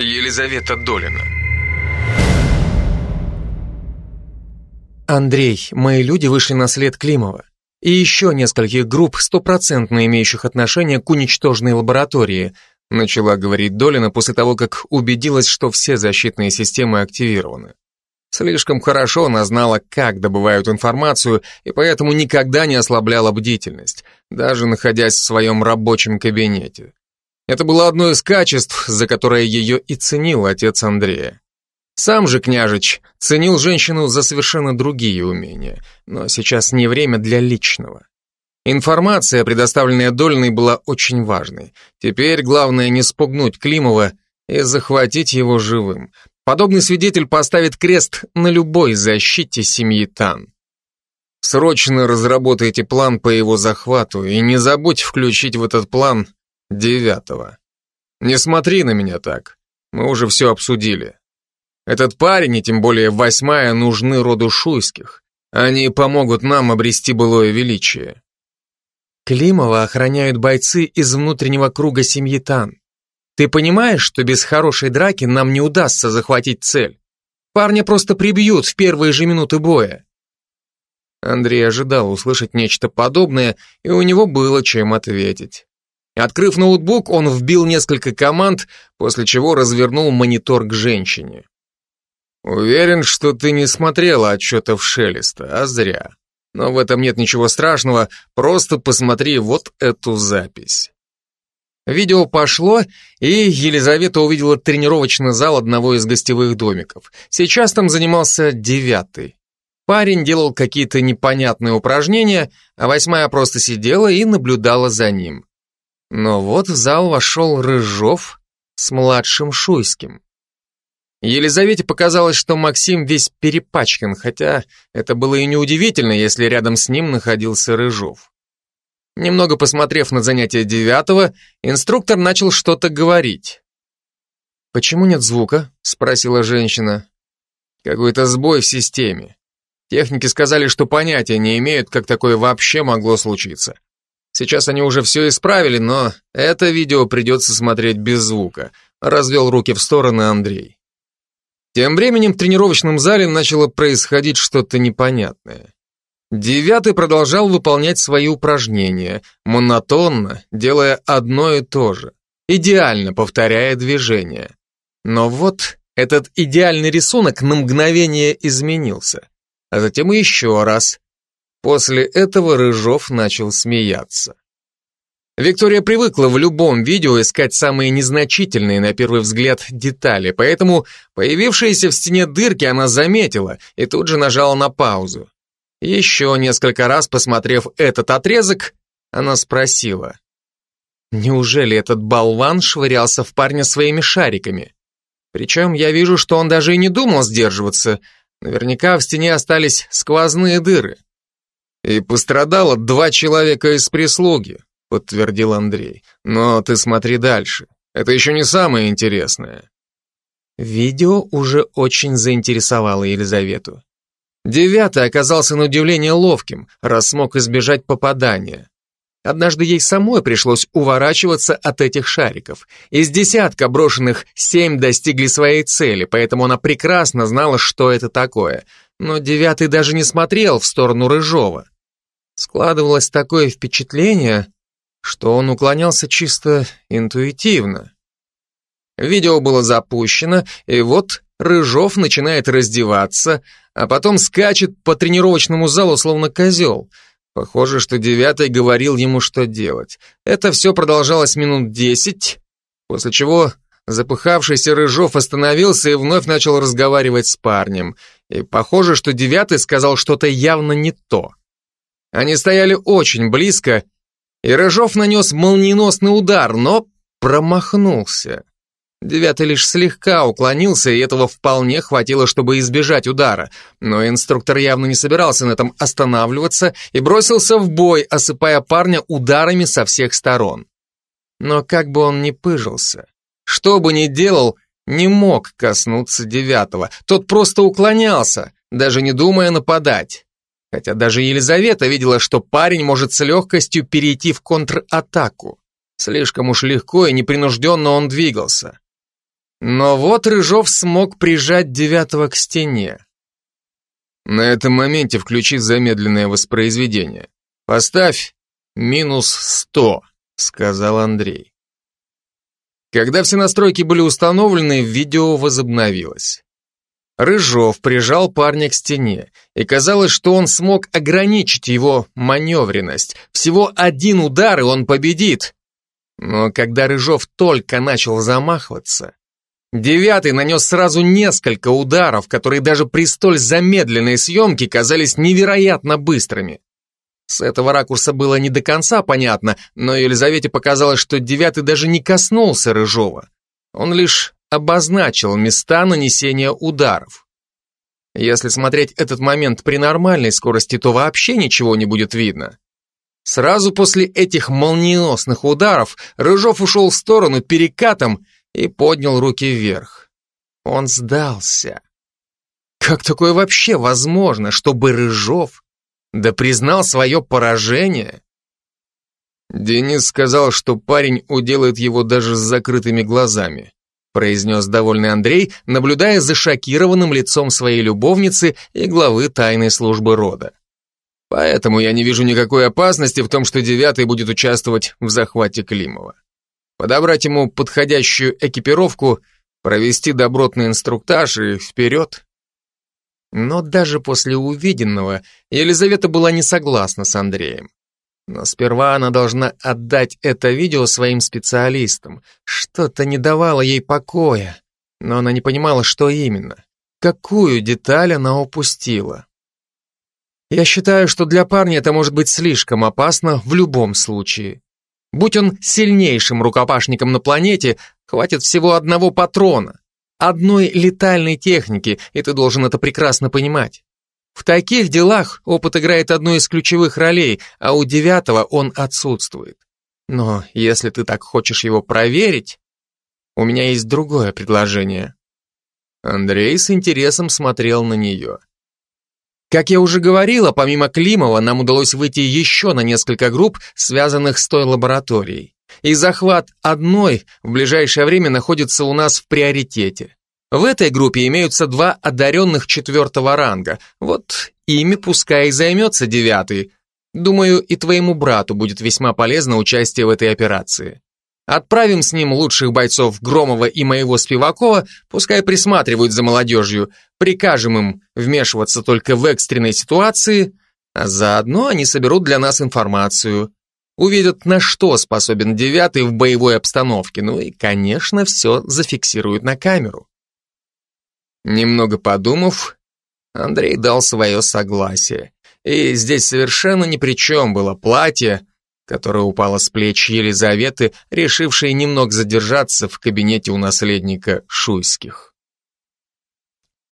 Елизавета Долина. Андрей, мои люди вышли на след Климова. И еще нескольких групп, стопроцентно имеющих отношение к уничтоженной лаборатории, начала говорить Долина после того, как убедилась, что все защитные системы активированы. Слишком хорошо она знала, как добывают информацию, и поэтому никогда не ослабляла бдительность, даже находясь в своем рабочем кабинете. Это было одно из качеств, за которое ее и ценил отец Андрея. Сам же княжич ценил женщину за совершенно другие умения, но сейчас не время для личного. Информация, предоставленная Дольной, была очень важной. Теперь главное не спугнуть Климова и захватить его живым. Подобный свидетель поставит крест на любой защите семьи Тан. Срочно разработайте план по его захвату и не забудь включить в этот план девятого. Не смотри на меня так. Мы уже все обсудили. Этот парень, и тем более восьмая, нужны роду шуйских. Они помогут нам обрести былое величие. Климова охраняют бойцы из внутреннего круга семьи Тан. Ты понимаешь, что без хорошей драки нам не удастся захватить цель? Парня просто прибьют в первые же минуты боя. Андрей ожидал услышать нечто подобное, и у него было чем ответить. Открыв ноутбук, он вбил несколько команд, после чего развернул монитор к женщине. Уверен, что ты не смотрела отчетов Шелеста, а зря. Но в этом нет ничего страшного, просто посмотри вот эту запись. Видео пошло, и Елизавета увидела тренировочный зал одного из гостевых домиков. Сейчас там занимался девятый. Парень делал какие-то непонятные упражнения, а восьмая просто сидела и наблюдала за ним. Но вот в зал вошел Рыжов с младшим Шуйским. Елизавете показалось, что Максим весь перепачкан, хотя это было и неудивительно, если рядом с ним находился Рыжов. Немного посмотрев на занятие девятого, инструктор начал что-то говорить. «Почему нет звука?» — спросила женщина. «Какой-то сбой в системе. Техники сказали, что понятия не имеют, как такое вообще могло случиться. Сейчас они уже все исправили, но это видео придется смотреть без звука», — развел руки в стороны Андрей. Тем временем в тренировочном зале начало происходить что-то непонятное. Девятый продолжал выполнять свои упражнения, монотонно, делая одно и то же, идеально повторяя движения. Но вот этот идеальный рисунок на мгновение изменился, а затем еще раз. После этого Рыжов начал смеяться. Виктория привыкла в любом видео искать самые незначительные, на первый взгляд, детали, поэтому появившиеся в стене дырки она заметила и тут же нажала на паузу. Еще несколько раз посмотрев этот отрезок, она спросила. Неужели этот болван швырялся в парня своими шариками? Причем я вижу, что он даже и не думал сдерживаться. Наверняка в стене остались сквозные дыры. И пострадало два человека из прислуги подтвердил Андрей. Но ты смотри дальше. Это еще не самое интересное. Видео уже очень заинтересовало Елизавету. Девятый оказался на удивление ловким, раз смог избежать попадания. Однажды ей самой пришлось уворачиваться от этих шариков. Из десятка брошенных семь достигли своей цели, поэтому она прекрасно знала, что это такое. Но девятый даже не смотрел в сторону Рыжова. Складывалось такое впечатление, что он уклонялся чисто интуитивно. Видео было запущено, и вот Рыжов начинает раздеваться, а потом скачет по тренировочному залу, словно козел. Похоже, что девятый говорил ему, что делать. Это все продолжалось минут десять, после чего запыхавшийся Рыжов остановился и вновь начал разговаривать с парнем. И похоже, что девятый сказал что-то явно не то. Они стояли очень близко, и Рыжов нанес молниеносный удар, но промахнулся. Девятый лишь слегка уклонился, и этого вполне хватило, чтобы избежать удара. Но инструктор явно не собирался на этом останавливаться и бросился в бой, осыпая парня ударами со всех сторон. Но как бы он ни пыжился, что бы ни делал, не мог коснуться девятого. Тот просто уклонялся, даже не думая нападать. Хотя даже Елизавета видела, что парень может с легкостью перейти в контратаку. Слишком уж легко и непринужденно он двигался. Но вот Рыжов смог прижать девятого к стене. На этом моменте включи замедленное воспроизведение. Поставь минус сто, сказал Андрей. Когда все настройки были установлены, видео возобновилось. Рыжов прижал парня к стене, и казалось, что он смог ограничить его маневренность. Всего один удар, и он победит. Но когда Рыжов только начал замахиваться, девятый нанес сразу несколько ударов, которые даже при столь замедленной съемке казались невероятно быстрыми. С этого ракурса было не до конца понятно, но Елизавете показалось, что девятый даже не коснулся Рыжова. Он лишь обозначил места нанесения ударов. Если смотреть этот момент при нормальной скорости, то вообще ничего не будет видно. Сразу после этих молниеносных ударов Рыжов ушел в сторону перекатом и поднял руки вверх. Он сдался. Как такое вообще возможно, чтобы Рыжов да признал свое поражение? Денис сказал, что парень уделает его даже с закрытыми глазами произнес довольный Андрей, наблюдая за шокированным лицом своей любовницы и главы тайной службы рода. Поэтому я не вижу никакой опасности в том, что девятый будет участвовать в захвате Климова. Подобрать ему подходящую экипировку, провести добротный инструктаж и вперед. Но даже после увиденного Елизавета была не согласна с Андреем. Но сперва она должна отдать это видео своим специалистам. Что-то не давало ей покоя, но она не понимала, что именно. Какую деталь она упустила? Я считаю, что для парня это может быть слишком опасно в любом случае. Будь он сильнейшим рукопашником на планете, хватит всего одного патрона, одной летальной техники, и ты должен это прекрасно понимать. В таких делах опыт играет одну из ключевых ролей, а у девятого он отсутствует. Но если ты так хочешь его проверить, у меня есть другое предложение. Андрей с интересом смотрел на нее. Как я уже говорила, помимо Климова, нам удалось выйти еще на несколько групп, связанных с той лабораторией. И захват одной в ближайшее время находится у нас в приоритете. В этой группе имеются два одаренных четвертого ранга. Вот ими пускай и займется девятый. Думаю, и твоему брату будет весьма полезно участие в этой операции. Отправим с ним лучших бойцов Громова и моего Спивакова, пускай присматривают за молодежью, прикажем им вмешиваться только в экстренной ситуации, а заодно они соберут для нас информацию, увидят, на что способен девятый в боевой обстановке, ну и, конечно, все зафиксируют на камеру. Немного подумав, Андрей дал свое согласие. И здесь совершенно ни при чем было платье, которое упало с плеч Елизаветы, решившей немного задержаться в кабинете у наследника Шуйских.